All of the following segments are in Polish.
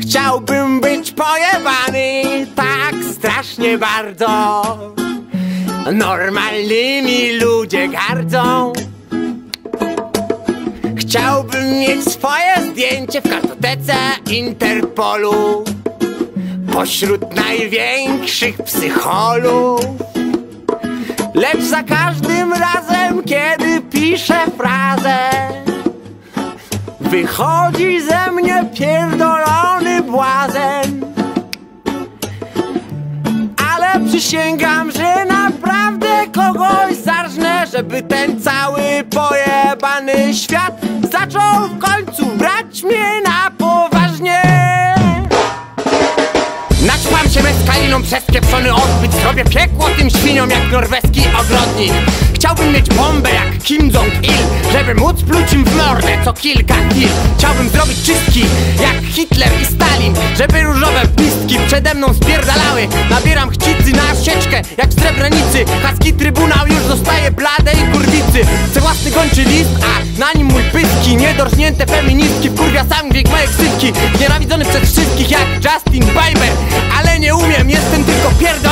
Chciałbym być pojebany tak strasznie bardzo. Normalnymi ludzie gardzą. Chciałbym mieć swoje zdjęcie w kartotece Interpolu. Pośród największych psycholów. Lecz za każdym razem, kiedy piszę frazę Wychodzi ze mnie pierdolony błazen. Ale przysięgam, że naprawdę kogoś zarżnę Żeby ten cały pojebany świat Zaczął w końcu brać mnie na poważnie. Naćpam się meskaliną przez pieprzony odbyt. Zrobię piekło tym świniom jak norweski ogrodnik. Chciałbym mieć bombę jak Kim Żeby móc pluć im w mordę co kilka chwil Chciałbym zrobić czystki jak Hitler i Stalin Żeby różowe pistki przede mną spierdalały. Nabieram chcicy na sieczkę jak w Srebrenicy. Haski Trybunał już zostaje blade i kurwicy. Chcę własny gończy list, a na nim mój pyski. Niedorżnięte feministki wkurwia sam wiek moje ksywki. Nienawidzony przez wszystkich jak Justin Bieber Ale nie umiem, jestem tylko pierdolonym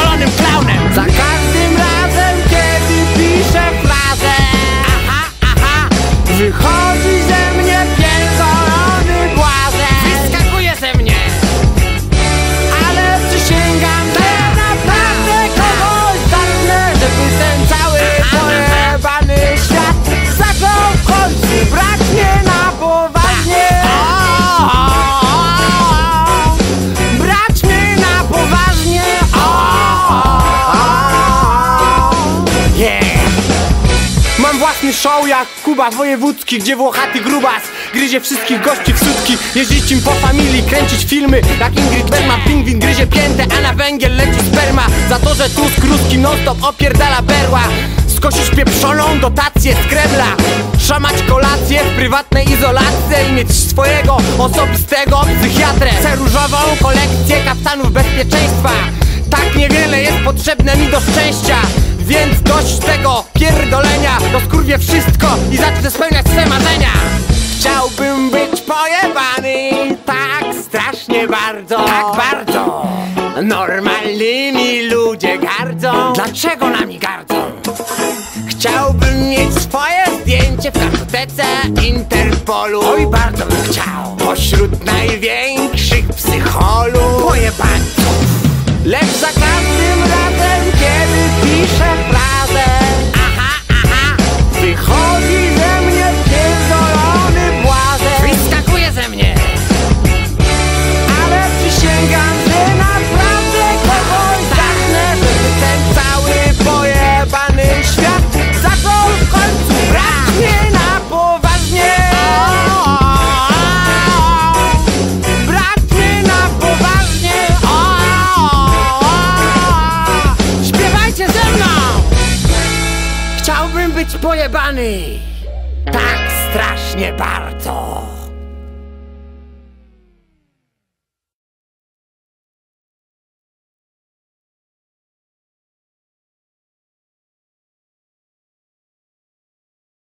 Własny show jak Kuba Wojewódzki Gdzie włochaty grubas gryzie wszystkich gości w sutki. Jeździć im po familii, kręcić filmy Jak Ingrid Bergman, pingwin gryzie piętę A na węgiel leci sperma. Za to, że Tusk ruski non stop opierdala berła. Skosić pieprzoną dotację z Kremla. Szamać kolację w prywatnej izolacji I mieć swojego osobistego psychiatrę. Chcę różową kolekcję kaftanów bezpieczeństwa. Tak niewiele jest potrzebne mi do szczęścia więc dość tego Rozkurwię wszystko i zacznę spełniać swe marzenia. Chciałbym być pojebany tak strasznie bardzo. Tak bardzo. Normalnymi ludzie gardzą. Dlaczego nami gardzą? Chciałbym mieć swoje zdjęcie w kartotece Interpolu. Oj, bardzo bym chciał. Pośród największych psycholów Pojebańców Lecz za każdym razem, kiedy piszę być pojebany. Tak strasznie bardzo